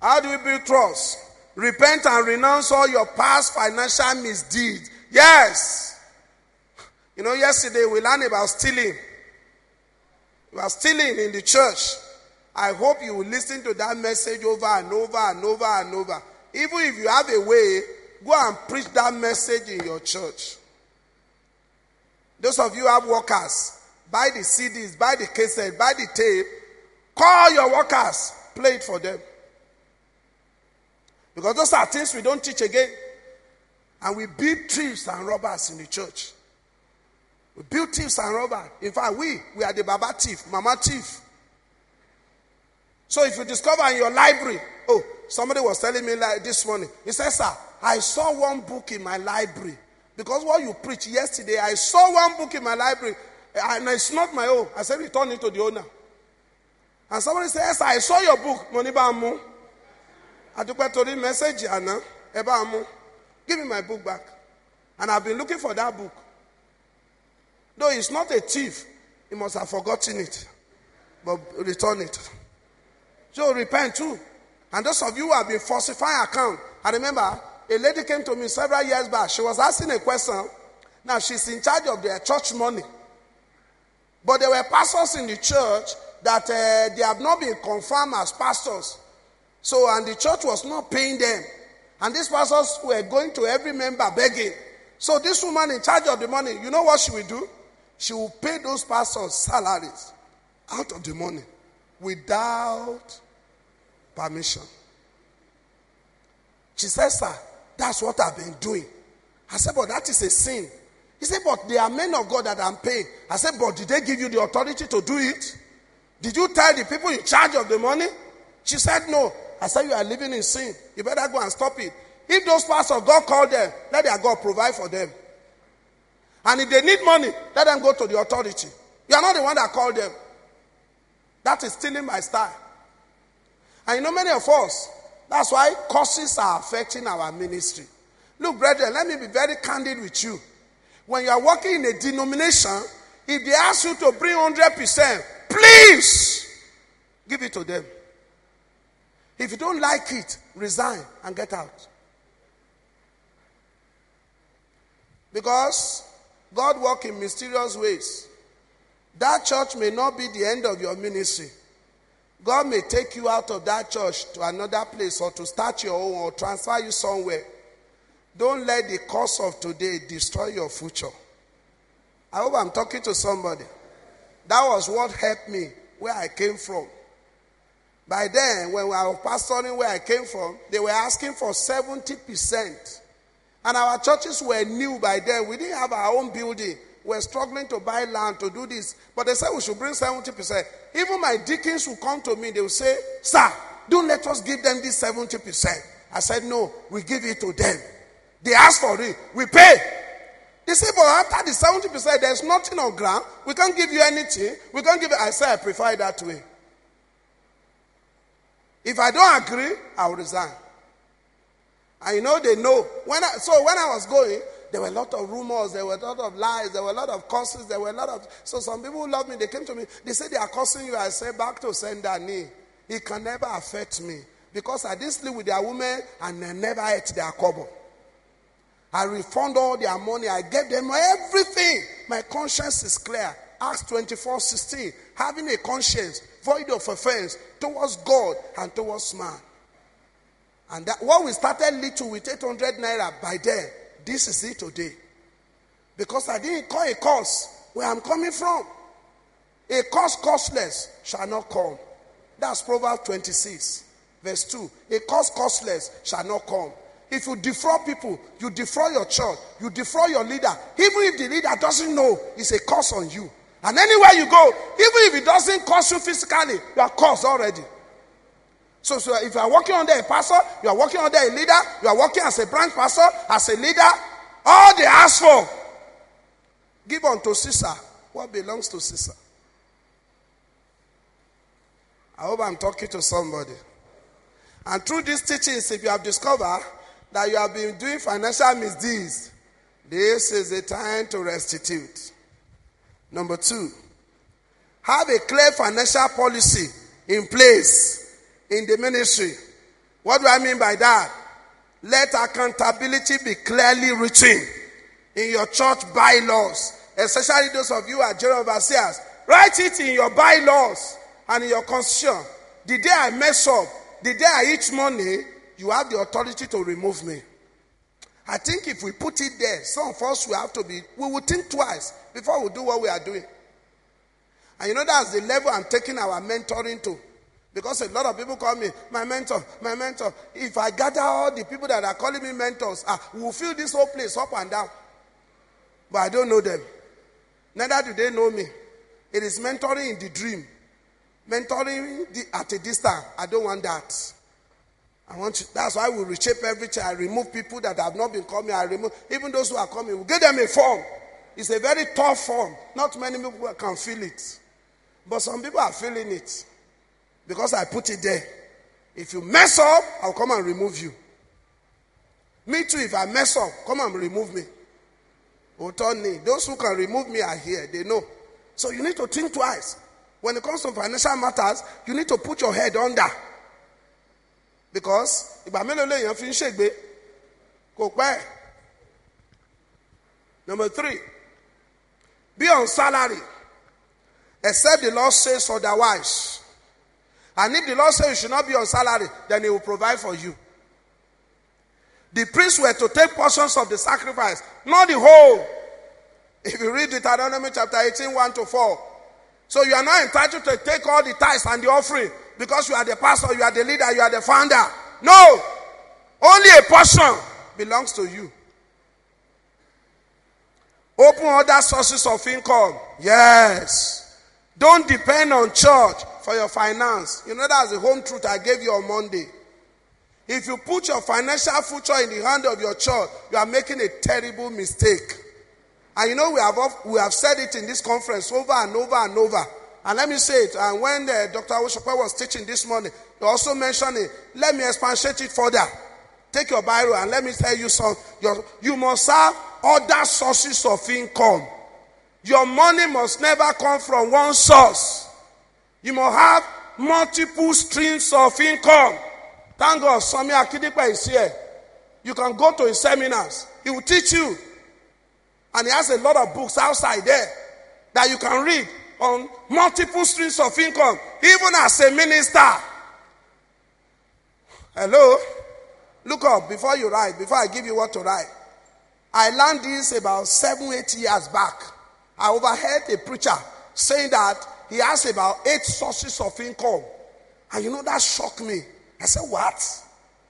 How do we build trust? Repent and renounce all your past financial misdeeds. Yes. You know, yesterday we learned about stealing. We are stealing in the church. I hope you will listen to that message over and over and over and over. Even if you have a way, go and preach that message in your church. Those of you have workers, buy the CDs, buy the cassette, buy the tape, call your workers, play it for them. Because those are things we don't teach again. And we build thieves and robbers in the church. We build thieves and robbers. In fact, we, we are the Baba thief, Mama thief. So if you discover in your library, oh, somebody was telling me like this morning. He said, Sir, I saw one book in my library. Because what you preached yesterday, I saw one book in my library, and it's not my own. I said, Return it to the owner. And somebody said, Yes, I saw your book. Money bamu. Adúpẹ́ torí message àná. Ẹ bá mú. Give me my book back. And I've been looking for that book. Though he's not a thief, he must have forgotten it. But return it. So repent too. And those of you who have been falsifying account, I remember a lady came to me several years back. She was asking a question. Now she's in charge of their church money. But there were pastors in the church that uh, they have not been confirmed as pastors. So, and the church was not paying them. And these pastors were going to every member begging. So, this woman in charge of the money, you know what she will do? She will pay those pastors salaries out of the money without permission. She said, Sir, that's what I've been doing. I said, But that is a sin. He said, But there are men of God that I'm paying. I said, But did they give you the authority to do it? Did you tell the people in charge of the money? She said, No. I said, You are living in sin. You better go and stop it. If those pastors, God called them, let their God provide for them. And if they need money, let them go to the authority. You are not the one that called them. That is stealing my style. And you know, many of us, that's why curses are affecting our ministry. Look, brethren, let me be very candid with you. When you are working in a denomination, if they ask you to bring 100%, please give it to them. If you don't like it, resign and get out. Because God works in mysterious ways. That church may not be the end of your ministry. God may take you out of that church to another place or to start your own or transfer you somewhere. Don't let the course of today destroy your future. I hope I'm talking to somebody. That was what helped me where I came from. By then, when I was pastoring where I came from, they were asking for 70%. And our churches were new by then. We didn't have our own building. We were struggling to buy land to do this. But they said we should bring 70%. Even my deacons would come to me, they would say, Sir, don't let us give them this 70%. I said, No, we give it to them. They ask for it, we pay. They say, But after the 70%, there's nothing on ground. We can't give you anything. We can't give it. I said, I prefer it that way. If I don't agree, I'll resign. And you know, they know. When I, so when I was going, there were a lot of rumors, there were a lot of lies, there were a lot of curses, there were a lot of. So some people who love me, they came to me, they said they are cursing you. I said, back to sender knee. It can never affect me. Because I didn't sleep with their women and I never ate their cover. I refund all their money. I gave them everything. My conscience is clear. Acts 24 16. Having a conscience void of offense towards God and towards man. And that what we started little with 800 naira by then, this is it today. Because I didn't call a cause where I'm coming from. A cause costless shall not come. That's Proverbs 26, verse 2. A cause costless shall not come. If you defraud people, you defraud your church, you defraud your leader. Even if the leader doesn't know, it's a curse on you. And anywhere you go, even if it doesn't cost you physically, you are cursed already. So, so if you are working under a pastor, you are working under a leader, you are working as a branch pastor, as a leader, all they ask for, give unto Caesar what belongs to Caesar. I hope I'm talking to somebody. And through these teachings, if you have discovered that you have been doing financial misdeeds, this is the time to restitute. Number two, have a clear financial policy in place in the ministry. What do I mean by that? Let accountability be clearly written in your church bylaws, especially those of you at general overseers. Write it in your bylaws and in your constitution. The day I mess up, the day I eat money, you have the authority to remove me. I think if we put it there, some of us will have to be, we will think twice before we do what we are doing. And you know, that's the level I'm taking our mentoring to. Because a lot of people call me my mentor, my mentor. If I gather all the people that are calling me mentors, ah, I will fill this whole place up and down. But I don't know them. Neither do they know me. It is mentoring in the dream. Mentoring at a distance. I don't want that. I want that's why we reshape everything. I remove people that have not been coming. I remove even those who are coming. We give them a form. It's a very tough form. Not many people can feel it. But some people are feeling it. Because I put it there. If you mess up, I'll come and remove you. Me too, if I mess up, come and remove me. Those who can remove me are here. They know. So you need to think twice. When it comes to financial matters, you need to put your head under. Because ìgbà mélòó lèèyàn fi ń ṣègbè kò pẹ́. Number three, be on salary except the Lord says otherwise. And if the Lord says you should not be on salary, then He will provide for you. The priests were to take portions of the sacrifice, not the whole. If you read Deuteronomy chapter 18, 1 to 4. So you are not entitled to take all the tithes and the offering because you are the pastor, you are the leader, you are the founder. No! Only a portion belongs to you. Open other sources of income. Yes. Don't depend on church for your finance. You know, that's the home truth I gave you on Monday. If you put your financial future in the hand of your church, you are making a terrible mistake. And you know, we have, we have said it in this conference over and over and over. And let me say it. And when uh, Dr. Awoshope was teaching this morning, he also mentioned it. Let me expatiate it further. Take your Bible and let me tell you something. you must have other sources of income. Your money must never come from one source. You must have multiple streams of income. Thank God, Sami Akidipa is here. You can go to his seminars. He will teach you. And he has a lot of books outside there that you can read on multiple streams of income, even as a minister. Hello? Look up before you write, before I give you what to write. I learned this about seven, eight years back. I overheard a preacher saying that he has about eight sources of income. And you know, that shocked me. I said, What?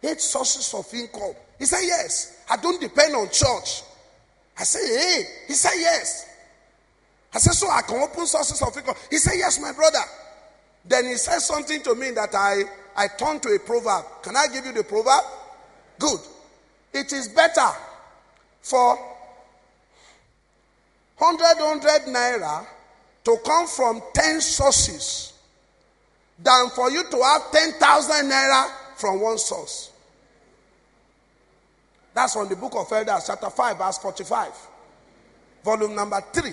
Eight sources of income. He said, Yes. I don't depend on church. I said, Hey. He said, Yes. I said, So I can open sources of income. He said, Yes, my brother. Then he said something to me that I, I turned to a proverb. Can I give you the proverb? Good. It is better for 100, 100 naira to come from 10 sources than for you to have 10,000 naira from one source. That's from the book of Elders, chapter 5, verse 45, volume number 3.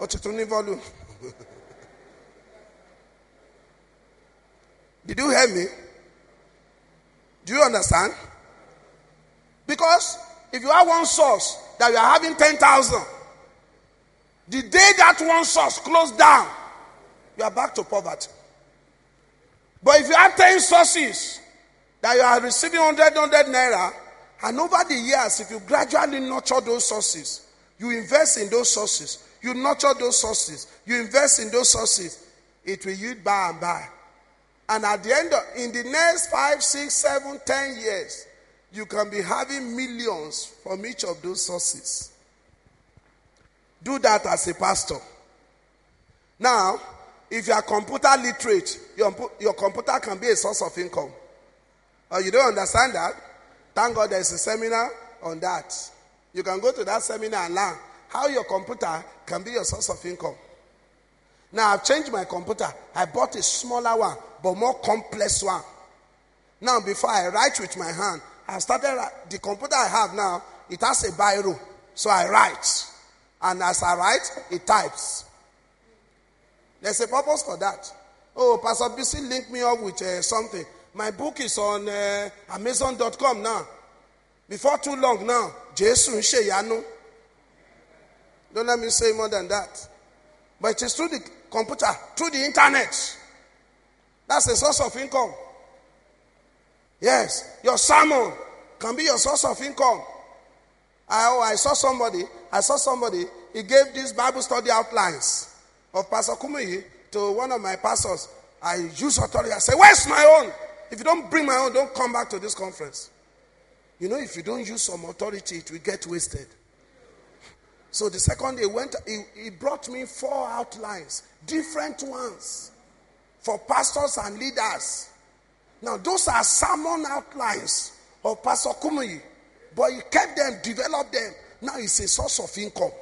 Ochituni volume. Did you hear me? Do you understand? Because if you have one source that you are having 10,000, the day that one source closed down, you are back to poverty. But if you have 10 sources that you are receiving 100, 100 naira, and over the years, if you gradually nurture those sources, you invest in those sources, you nurture those sources, you invest in those sources, it will yield by and by. And at the end of, in the next five, six, seven, ten years, you can be having millions from each of those sources. Do that as a pastor. Now, if you are computer literate, your, your computer can be a source of income. Or you don't understand that? Thank God there's a seminar on that. You can go to that seminar and learn how your computer can be your source of income. Now I've changed my computer. I bought a smaller one, but more complex one. Now, before I write with my hand, I started the computer I have now, it has a biro. So I write. And as I write, it types. There's a purpose for that. Oh, Pastor BC linked me up with uh, something. My book is on uh, Amazon.com now. Before too long now, Jesus Sheyanu. Don't let me say more than that. But it is through the computer, through the internet. That's a source of income. Yes, your sermon can be your source of income. I, oh, I saw somebody, I saw somebody, he gave these Bible study outlines of Pastor Kumuyi to one of my pastors. I use authority. I say, Where's my own? If you don't bring my own, don't come back to this conference. You know, if you don't use some authority, it will get wasted. So the second day went, he, he brought me four outlines, different ones. for pastors and leaders. Now, those are sermon outlines of Pastor Kumuyi, but he kept them, developed them. Now it's a source of income.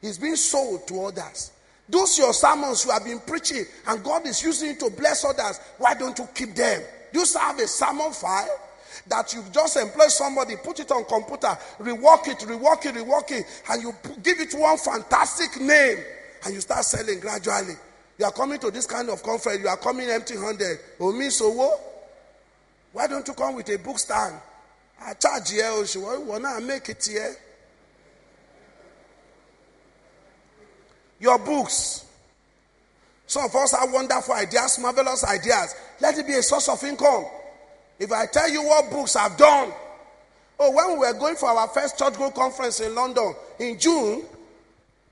He's being sold to others. Those your sermons you have been preaching, and God is using it to bless others. Why don't you keep them? Do you have a sermon file that you've just employed somebody, put it on computer, rework it, rework it, rework it, and you give it one fantastic name, and you start selling gradually. You are coming to this kind of conference, you are coming empty handed. Me so what? Why don't you come with a book stand? I charge here, oh, she wanna make it here. Your books. Some of us have wonderful ideas, marvelous ideas. Let it be a source of income. If I tell you what books I've done, oh, when we were going for our first church group conference in London in June,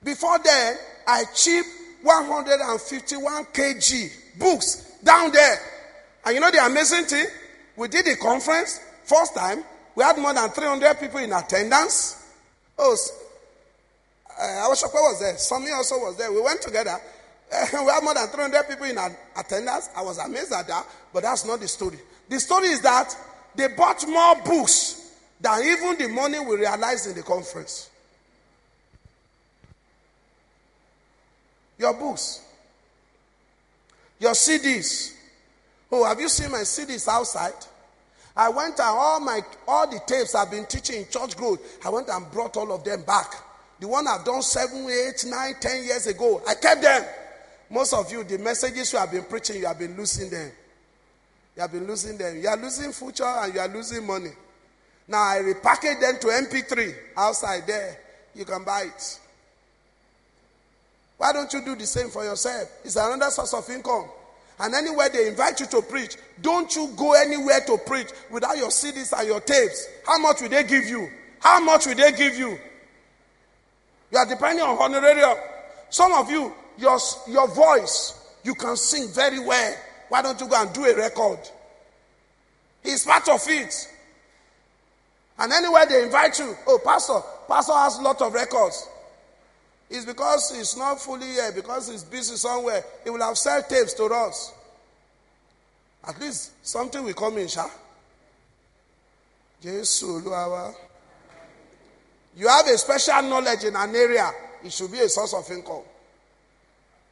before then, I chipped 151 kg books down there. And you know the amazing thing? We did the conference, first time, we had more than 300 people in attendance. Oh, uh, our shopper was there. Sami also was there. We went together. Uh, <laughs> we had more than 300 people in attendance. I was amazed at that, but that's not the story. The story is that they bought more books than even the money we realized in the conference. Your books, your CDs. Oh, have you seen my CDs outside? I went and all my all the tapes I've been teaching in church growth, I went and brought all of them back. The one I've done seven, eight, nine, ten years ago, I kept them. Most of you, the messages you have been preaching, you have been losing them. You have been losing them. You are losing future and you are losing money. Now I repackage them to MP3 outside there. You can buy it. Why don't you do the same for yourself? It's another source of income. And anywhere they invite you to preach, don't you go anywhere to preach without your CDs and your tapes. How much will they give you? How much will they give you? You are depending on honorarium. Some of you, your, your voice, you can sing very well. Why don't you go and do a record? It's part of it. And anywhere they invite you, oh, Pastor, Pastor has a lot of records. It's because he's not fully here, because he's busy somewhere. He will have sent tapes to us. At least something will come in, Sha. Jesus, You have a special knowledge in an area, it should be a source of income.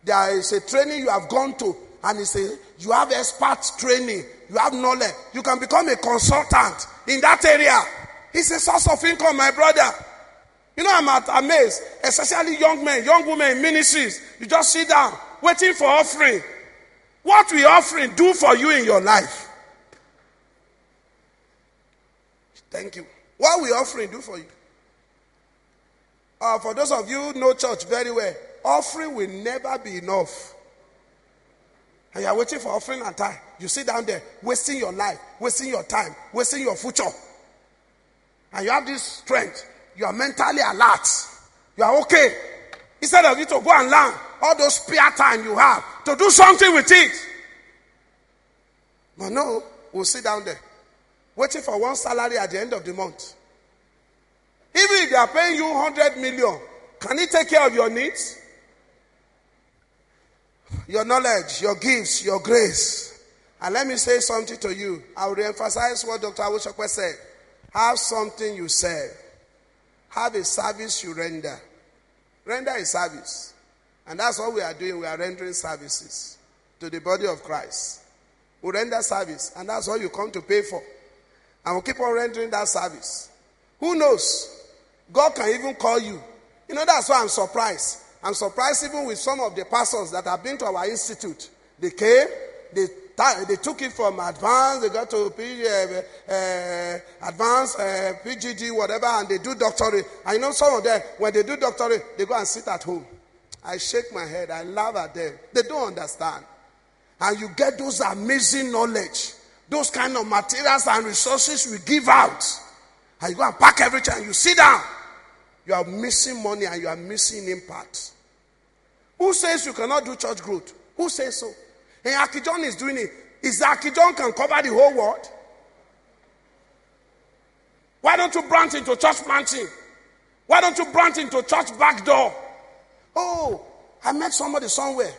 There is a training you have gone to, and it's a, you have expert training, you have knowledge. You can become a consultant in that area. It's a source of income, my brother. You know, I'm at, amazed, especially young men, young women in ministries. You just sit down, waiting for offering. What will offering do for you in your life? Thank you. What will offering do for you? Uh, for those of you who know church very well, offering will never be enough. And you are waiting for offering and time. You sit down there, wasting your life, wasting your time, wasting your future. And you have this strength you are mentally alert. You are okay. Instead of you to go and learn all those spare time you have to do something with it. But no, we'll sit down there, waiting for one salary at the end of the month. Even if they are paying you 100 million, can it take care of your needs? Your knowledge, your gifts, your grace. And let me say something to you. I will re-emphasize what Dr. Awosokwe said. Have something you serve. Have a service you render. Render a service. And that's what we are doing. We are rendering services to the body of Christ. We render service, and that's what you come to pay for. And we'll keep on rendering that service. Who knows? God can even call you. You know, that's why I'm surprised. I'm surprised even with some of the pastors that have been to our institute. They came, they they took it from advanced, they got to P, uh, uh, advanced, uh, PGD, whatever, and they do doctorate. I know some of them, when they do doctorate, they go and sit at home. I shake my head, I laugh at them. They don't understand. And you get those amazing knowledge, those kind of materials and resources we give out. And you go and pack everything and you sit down. You are missing money and you are missing impact. Who says you cannot do church growth? Who says so? And Akijon is doing it. Is Akijon can cover the whole world? Why don't you branch into church planting? Why don't you branch into church back door? Oh, I met somebody somewhere.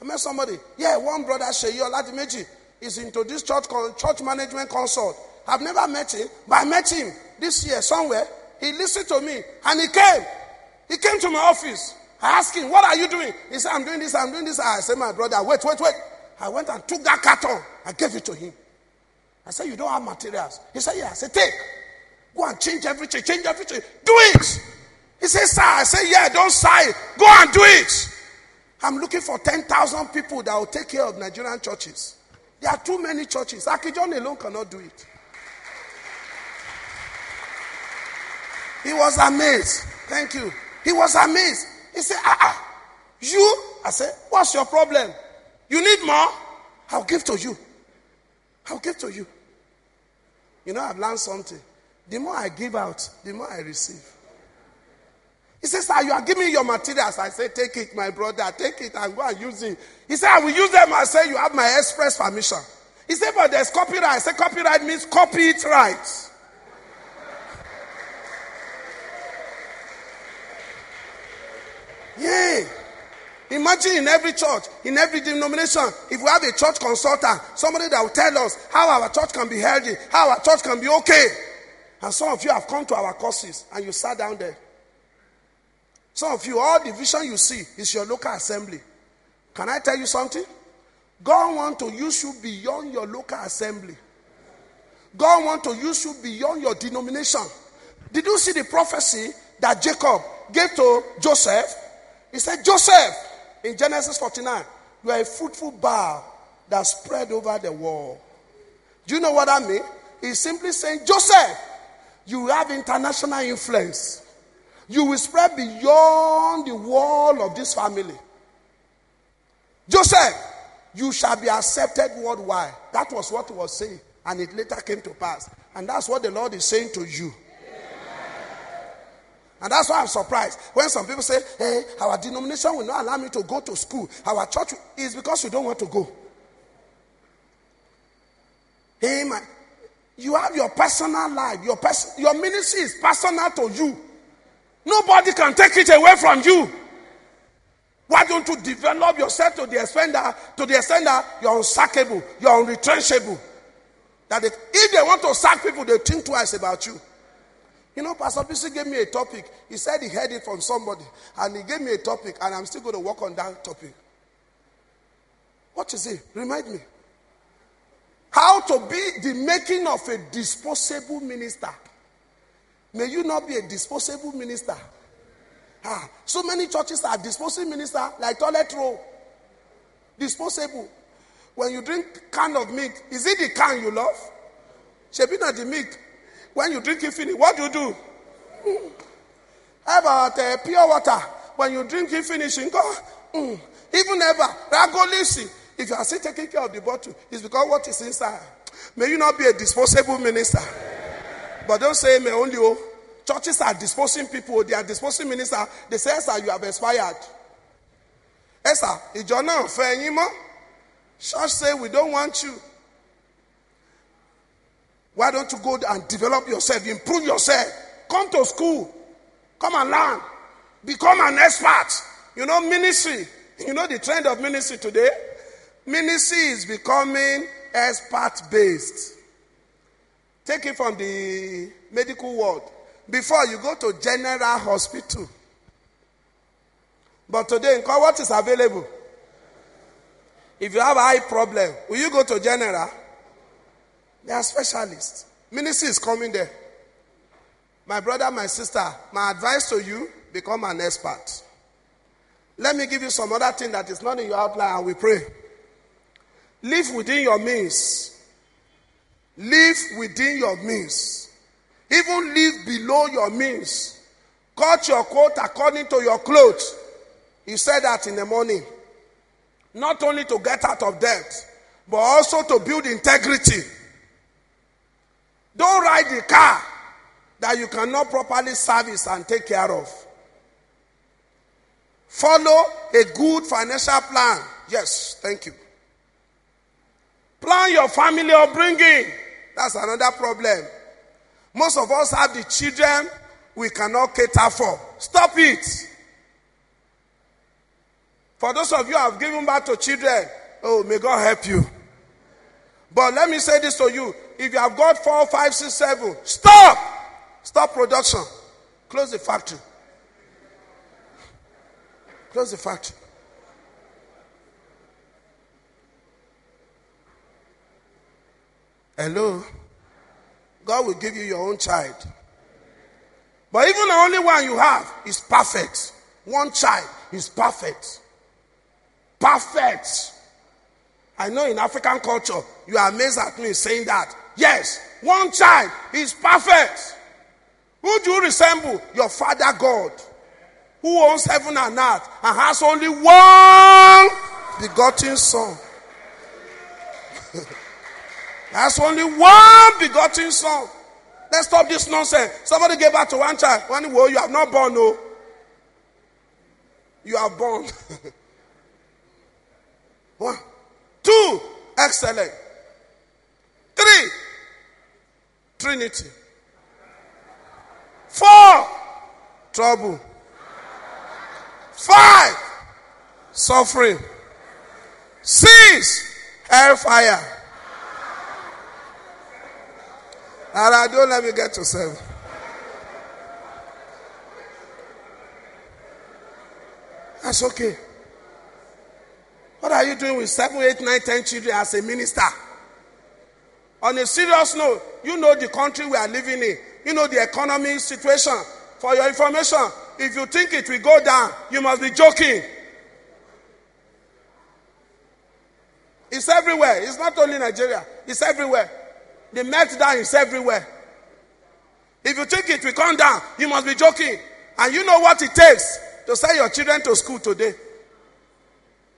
I met somebody. Yeah, one brother, Sheyi Oladimeji, is into this church, church management consult. I've never met him, but I met him this year somewhere. He listened to me and he came. He came to my office. I asked him, What are you doing? He said, I'm doing this, I'm doing this. I said, My brother, wait, wait, wait. I went and took that carton. I gave it to him. I said, You don't have materials. He said, Yeah. I said, Take. Go and change everything, change everything. Do it. He said, Sir. I said, Yeah, don't sigh. Go and do it. I'm looking for 10,000 people that will take care of Nigerian churches. There are too many churches. Akijon alone cannot do it. He was amazed. Thank you. He was amazed. He said, Ah, ah you? I said, What's your problem? You need more? I'll give to you. I'll give to you. You know, I've learned something. The more I give out, the more I receive. He says, Sir, you are giving your materials. I say, Take it, my brother. Take it and go and use it. He said, I will use them. I say, You have my express permission. He said, But there's copyright. I said, Copyright means copy it right. Yeah. Imagine in every church, in every denomination, if we have a church consultant, somebody that will tell us how our church can be healthy, how our church can be okay. And some of you have come to our courses and you sat down there. Some of you, all the vision you see is your local assembly. Can I tell you something? God wants to use you beyond your local assembly. God wants to use you beyond your denomination. Did you see the prophecy that Jacob gave to Joseph? He said, Joseph, in Genesis 49, you are a fruitful bough that spread over the wall. Do you know what I mean? He's simply saying, Joseph, you have international influence. You will spread beyond the wall of this family. Joseph, you shall be accepted worldwide. That was what he was saying. And it later came to pass. And that's what the Lord is saying to you. And that's why I'm surprised when some people say, hey, our denomination will not allow me to go to school. Our church is because you don't want to go. Hey, man, you have your personal life. Your, pers- your ministry is personal to you. Nobody can take it away from you. Why don't you develop yourself to the extent that, to the extent that you're unsackable, you're unretrenchable? That if, if they want to sack people, they think twice about you. You know, Pastor Bisi gave me a topic. He said he heard it from somebody, and he gave me a topic, and I'm still going to work on that topic. What is it? Remind me. How to be the making of a disposable minister. May you not be a disposable minister. Ah, so many churches are disposable minister, like toilet roll. Disposable. When you drink can of milk, is it the can you love? Should be not the milk. When you drink it finish, what do you do? How about uh, pure water? When you drink it finish, go, mm. even ever, rago listen. If you are still taking care of the bottle, it's because what is inside. May you not be a disposable minister. But don't say, may only oh. Churches are disposing people, they are disposing minister. They say, sir, you have expired. Esther, ìjọ náà fẹ́ yín mọ́. Church say, we don't want you. Why don't you go and develop yourself, improve yourself? Come to school. Come and learn. Become an expert. You know, ministry. You know the trend of ministry today? Ministry is becoming expert based. Take it from the medical world. Before you go to general hospital. But today, what is available? If you have eye problem, will you go to general? They are specialists. Ministry is coming there. My brother, my sister, my advice to you become an expert. Let me give you some other thing that is not in your outline and we pray. Live within your means. Live within your means. Even live below your means. Cut your coat according to your clothes. He said that in the morning. Not only to get out of debt, but also to build integrity. Don't ride the car that you cannot properly service and take care of. Follow a good financial plan. Yes, thank you. Plan your family upbringing. That's another problem. Most of us have the children we cannot cater for. Stop it. For those of you who have given birth to children, oh, may God help you. But let me say this to you. If you have got four, five, six, seven, stop! Stop production. Close the factory. Close the factory. Hello? God will give you your own child. But even the only one you have is perfect. One child is perfect. Perfect. I know in African culture, you are amazed at me saying that. Yes, one child is perfect. Who do you resemble? Your father God, who owns heaven and earth and has only one begotten son. <laughs> has only one begotten son. Let's stop this nonsense. Somebody gave birth to one child. One, well, you have not born, no. You are born. <laughs> one. Two. Excellent. Three. Trinity. Four. Trouble. Five. Suffering. Six. Hellfire. And I don't let me get to seven. That's okay. What are you doing with seven, eight, nine, ten children as a minister? On a serious note, you know the country we are living in. You know the economy situation. For your information, if you think it will go down, you must be joking. It's everywhere. It's not only Nigeria. It's everywhere. The meltdown is everywhere. If you think it will come down, you must be joking. And you know what it takes to send your children to school today.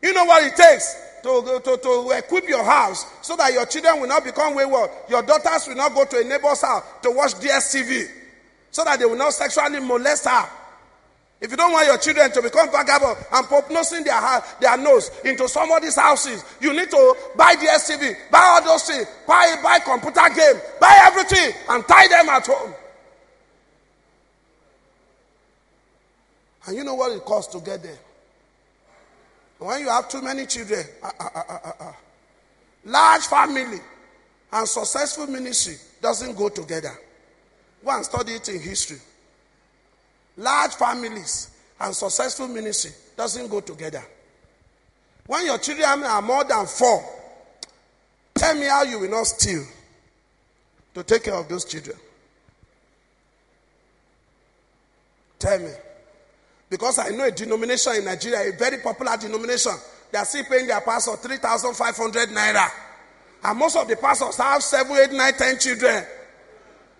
You know what it takes to, to, to equip your house so that your children will not become wayward. Your daughters will not go to a neighbor's house to watch DSTV so that they will not sexually molest her. If you don't want your children to become vagabond and pop nosing their, their nose into somebody's houses, you need to buy the DSTV, buy all those things, buy, buy computer game, buy everything, and tie them at home. And you know what it costs to get there? When you have too many children, uh, uh, uh, large family and successful ministry doesn't go together. Go and study it in history. Large families and successful ministry doesn't go together. When your children are more than four, tell me how you will not steal to take care of those children. Tell me. Because I know a denomination in Nigeria, a very popular denomination, they are still paying their pastor 3,500 naira. And most of the pastors have 7, 8, 9, 10 children.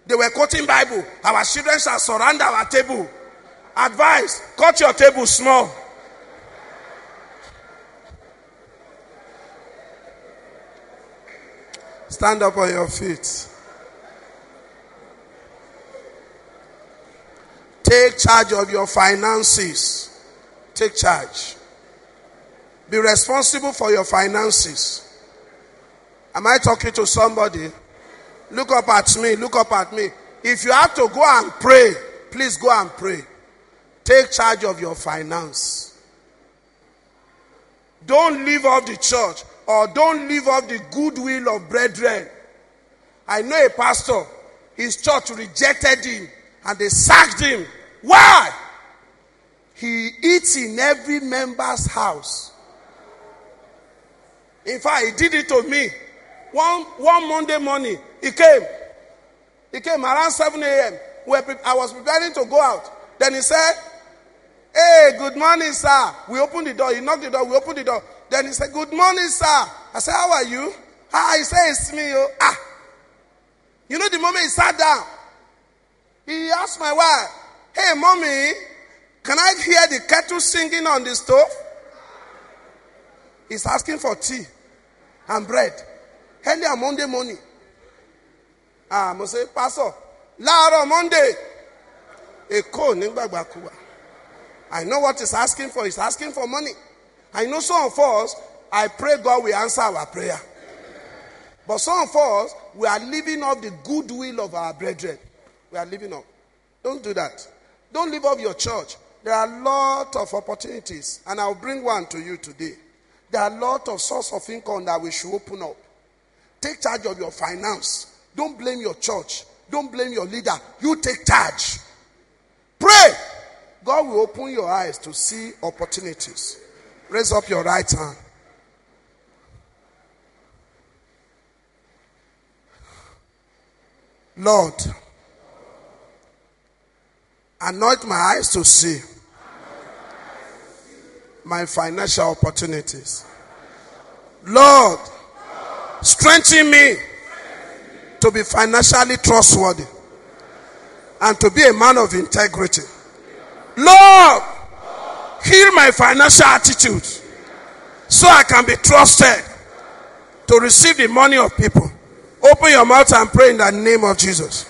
They were quoting Bible. Our children shall surround our table. Advice cut your table small. Stand up on your feet. Take charge of your finances. Take charge. Be responsible for your finances. Am I talking to somebody? Look up at me. Look up at me. If you have to go and pray, please go and pray. Take charge of your finance. Don't leave off the church or don't leave off the goodwill of brethren. I know a pastor, his church rejected him and they sacked him why? He eats in every member's house. In fact, he did it to me. One, one Monday morning, he came. He came around 7 a.m. I was preparing to go out. Then he said, Hey, good morning, sir. We opened the door. He knocked the door. We opened the door. Then he said, Good morning, sir. I said, How are you? Ah, he said, It's me. Oh. Ah. You know, the moment he sat down, he asked my wife, Hey, mommy, can I hear the kettle singing on the stove? He's asking for tea and bread. Early on Monday morning. Ah, mo say, Pastor, láàárọ̀ Monday. I know what he's asking for. He's asking for money. I know some of us, I pray God will answer our prayer. But some of us, we are living off the goodwill of our brethren. We are living off. Don't do that. Don't leave off your church There are a lot of opportunities, and I'll bring one to you today. There are a lot of source of income that we should open up. Take charge of your finance. Don't blame your church. Don't blame your leader. You take charge. Pray. God will open your eyes to see opportunities. Raise up your right hand. Lord, anoint my eyes to see my financial opportunities. Lord, strengthen me to be financially trustworthy and to be a man of integrity. Lord, heal my financial attitude so I can be trusted to receive the money of people. Open your mouth and pray in the name of Jesus.